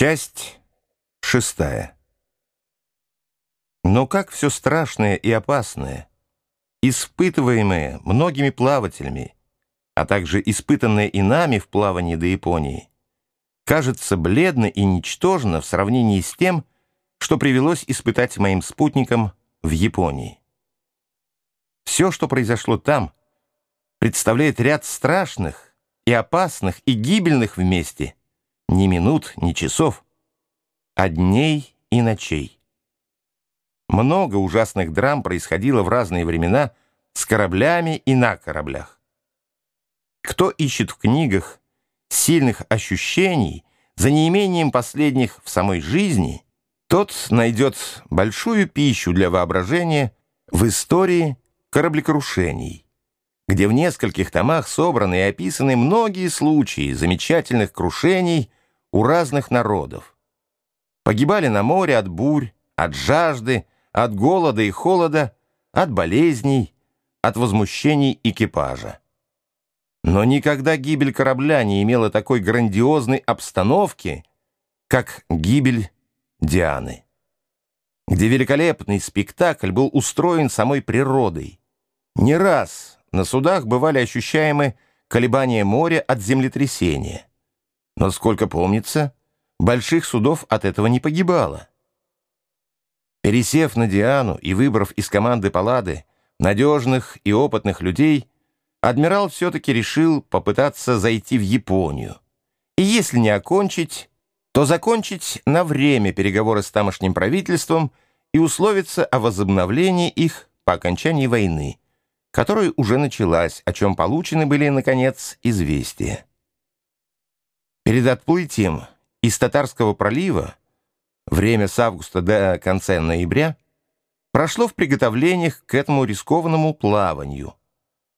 Часть шестая. Но как все страшное и опасное, испытываемое многими плавателями, а также испытанное и нами в плавании до Японии, кажется бледно и ничтожно в сравнении с тем, что привелось испытать моим спутникам в Японии. Все, что произошло там, представляет ряд страшных и опасных и гибельных вместе – ни минут, ни часов, а дней и ночей. Много ужасных драм происходило в разные времена с кораблями и на кораблях. Кто ищет в книгах сильных ощущений за неимением последних в самой жизни, тот найдет большую пищу для воображения в истории кораблекрушений, где в нескольких томах собраны и описаны многие случаи замечательных крушений у разных народов. Погибали на море от бурь, от жажды, от голода и холода, от болезней, от возмущений экипажа. Но никогда гибель корабля не имела такой грандиозной обстановки, как гибель Дианы, где великолепный спектакль был устроен самой природой. Не раз на судах бывали ощущаемы колебания моря от землетрясения. Но, сколько помнится, больших судов от этого не погибало. Пересев на Диану и выбрав из команды Паллады надежных и опытных людей, адмирал все-таки решил попытаться зайти в Японию. И если не окончить, то закончить на время переговоры с тамошним правительством и условиться о возобновлении их по окончании войны, которая уже началась, о чем получены были, наконец, известия. Перед отплытием из Татарского пролива время с августа до конца ноября прошло в приготовлениях к этому рискованному плаванию,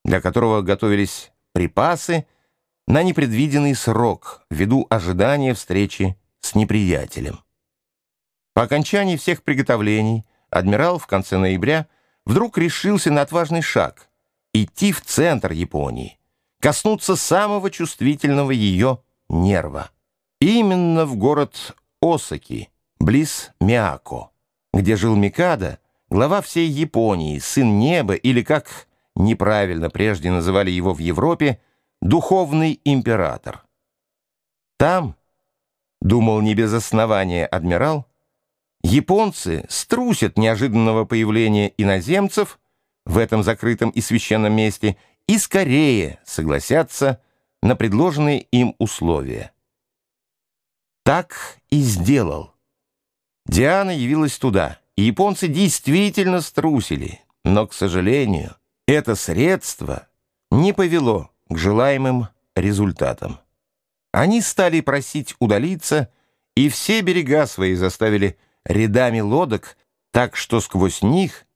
для которого готовились припасы на непредвиденный срок ввиду ожидания встречи с неприятелем. По окончании всех приготовлений адмирал в конце ноября вдруг решился на отважный шаг — идти в центр Японии, коснуться самого чувствительного ее Нерва. Именно в город Осаки, близ Миако, где жил Микада, глава всей Японии, сын неба или, как неправильно прежде называли его в Европе, духовный император. Там, думал не без основания адмирал, японцы струсят неожиданного появления иноземцев в этом закрытом и священном месте и скорее согласятся на предложенные им условия. Так и сделал. Диана явилась туда, и японцы действительно струсили, но, к сожалению, это средство не повело к желаемым результатам. Они стали просить удалиться, и все берега свои заставили рядами лодок, так что сквозь них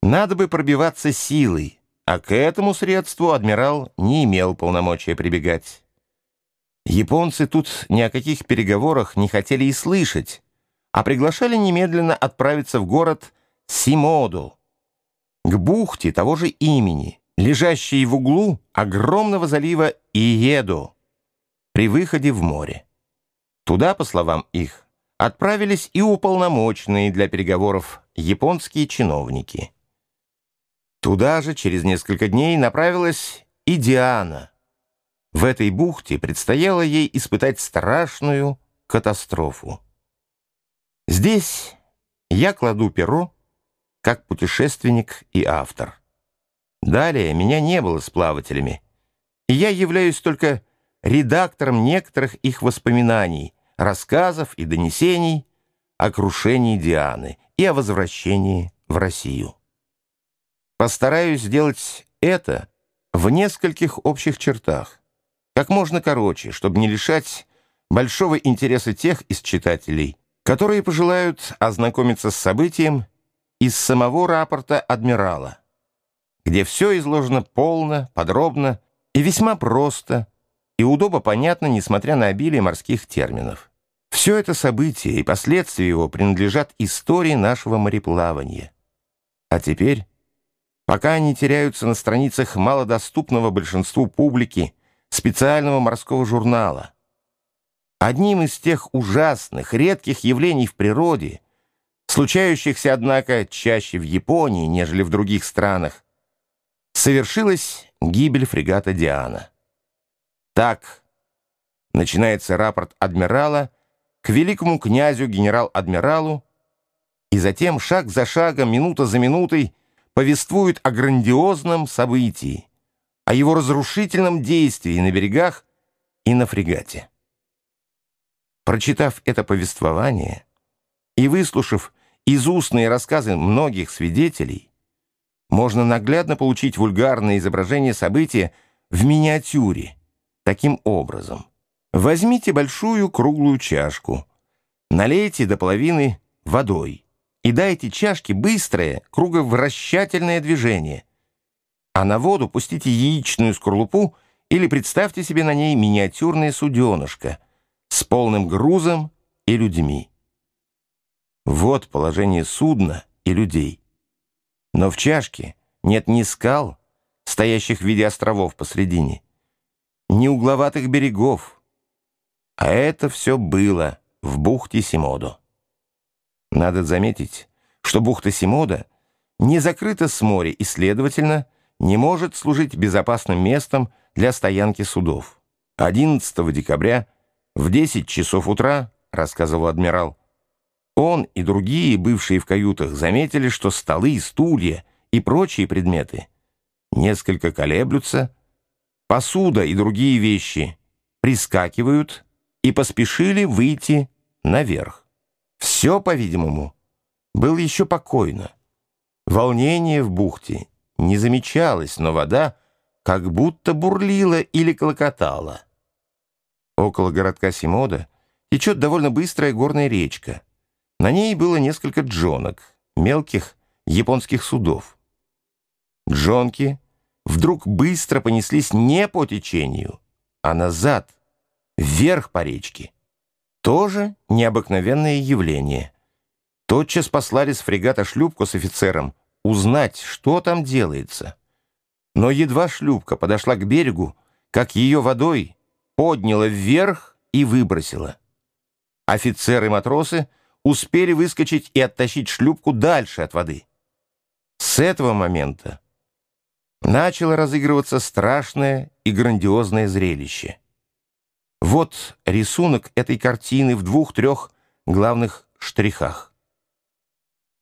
надо бы пробиваться силой, а к этому средству адмирал не имел полномочия прибегать. Японцы тут ни о каких переговорах не хотели и слышать, а приглашали немедленно отправиться в город Симоду, к бухте того же имени, лежащей в углу огромного залива Иеду, при выходе в море. Туда, по словам их, отправились и уполномоченные для переговоров японские чиновники. Туда же через несколько дней направилась и Диана. В этой бухте предстояло ей испытать страшную катастрофу. Здесь я кладу перо как путешественник и автор. Далее меня не было с плавателями, и я являюсь только редактором некоторых их воспоминаний, рассказов и донесений о крушении Дианы и о возвращении в Россию. Постараюсь сделать это в нескольких общих чертах, как можно короче, чтобы не лишать большого интереса тех из читателей, которые пожелают ознакомиться с событием из самого рапорта адмирала, где все изложено полно, подробно и весьма просто, и удобно понятно, несмотря на обилие морских терминов. Все это событие и последствия его принадлежат истории нашего мореплавания. А теперь пока они теряются на страницах малодоступного большинству публики специального морского журнала. Одним из тех ужасных, редких явлений в природе, случающихся, однако, чаще в Японии, нежели в других странах, совершилась гибель фрегата «Диана». Так начинается рапорт адмирала к великому князю генерал-адмиралу, и затем шаг за шагом, минута за минутой повествует о грандиозном событии, о его разрушительном действии на берегах и на фрегате. Прочитав это повествование и выслушав изустные рассказы многих свидетелей, можно наглядно получить вульгарное изображение события в миниатюре, таким образом. Возьмите большую круглую чашку, налейте до половины водой и дайте чашке быстрое круговращательное движение, а на воду пустите яичную скорлупу или представьте себе на ней миниатюрное суденышко с полным грузом и людьми. Вот положение судна и людей. Но в чашке нет ни скал, стоящих в виде островов посредине, ни угловатых берегов. А это все было в бухте Симодо. Надо заметить, что бухта Симода не закрыта с моря и, следовательно, не может служить безопасным местом для стоянки судов. 11 декабря в 10 часов утра, рассказывал адмирал, он и другие, бывшие в каютах, заметили, что столы, стулья и прочие предметы несколько колеблются, посуда и другие вещи прискакивают и поспешили выйти наверх. Все, по-видимому, было еще покойно. Волнение в бухте не замечалось, но вода как будто бурлила или клокотала. Около городка Симода течет довольно быстрая горная речка — на ней было несколько джонок, мелких японских судов. Джонки вдруг быстро понеслись не по течению, а назад, вверх по речке. Тоже необыкновенное явление. Тотчас послали с фрегата шлюпку с офицером узнать, что там делается. Но едва шлюпка подошла к берегу, как ее водой подняла вверх и выбросила. Офицеры и матросы успели выскочить и оттащить шлюпку дальше от воды. С этого момента начало разыгрываться страшное и грандиозное зрелище. Вот рисунок этой картины в двух-трех главных штрихах.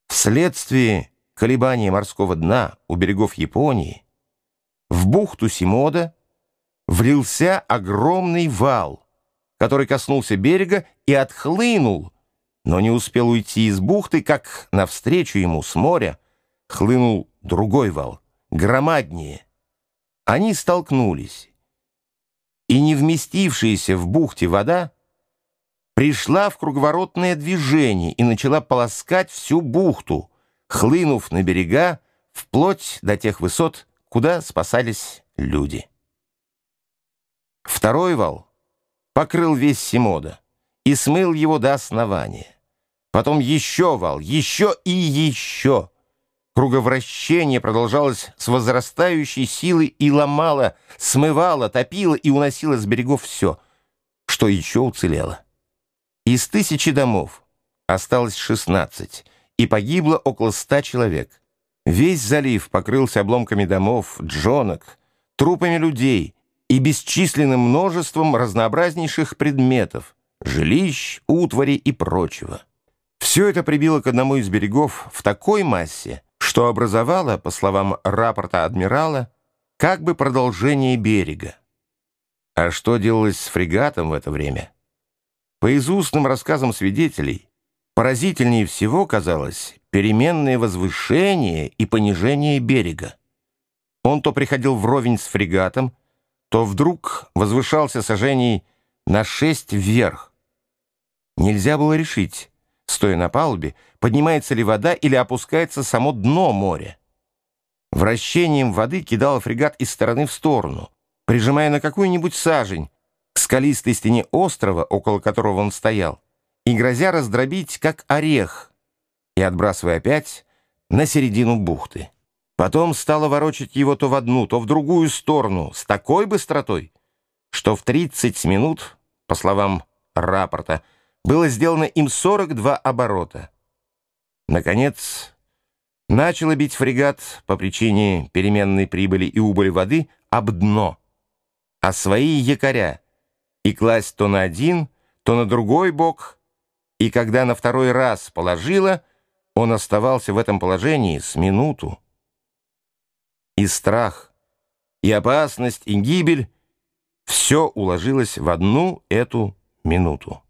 Вследствие колебания морского дна у берегов Японии в бухту Симода влился огромный вал, который коснулся берега и отхлынул но не успел уйти из бухты, как навстречу ему с моря хлынул другой вал, громаднее. Они столкнулись, и не вместившаяся в бухте вода пришла в круговоротное движение и начала полоскать всю бухту, хлынув на берега вплоть до тех высот, куда спасались люди. Второй вал покрыл весь Симода и смыл его до основания. Потом еще вал, еще и еще. Круговращение продолжалось с возрастающей силой и ломало, смывало, топило и уносило с берегов все, что еще уцелело. Из тысячи домов осталось шестнадцать, и погибло около ста человек. Весь залив покрылся обломками домов, джонок, трупами людей и бесчисленным множеством разнообразнейших предметов, жилищ, утвари и прочего. Все это прибило к одному из берегов в такой массе, что образовало, по словам рапорта адмирала, как бы продолжение берега. А что делалось с фрегатом в это время? По изустным рассказам свидетелей, поразительнее всего казалось переменное возвышение и понижение берега. Он то приходил вровень с фрегатом, то вдруг возвышался сожжений на шесть вверх. Нельзя было решить, стоя на палубе, поднимается ли вода или опускается само дно моря. Вращением воды кидала фрегат из стороны в сторону, прижимая на какую-нибудь сажень к скалистой стене острова, около которого он стоял, и грозя раздробить, как орех, и отбрасывая опять на середину бухты. Потом стала ворочать его то в одну, то в другую сторону с такой быстротой, что в 30 минут, по словам рапорта было сделано им 42 оборота. Наконец, начало бить фрегат по причине переменной прибыли и убыли воды об дно, а свои якоря и класть то на один, то на другой бок, и когда на второй раз положила, он оставался в этом положении с минуту. И страх, и опасность, и гибель — все уложилось в одну эту минуту.